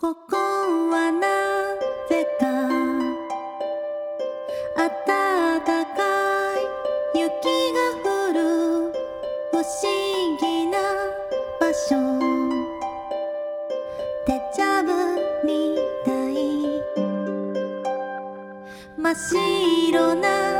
ここはなぜか暖かい雪が降る不思議な場所。デジャブみたい。真っ白な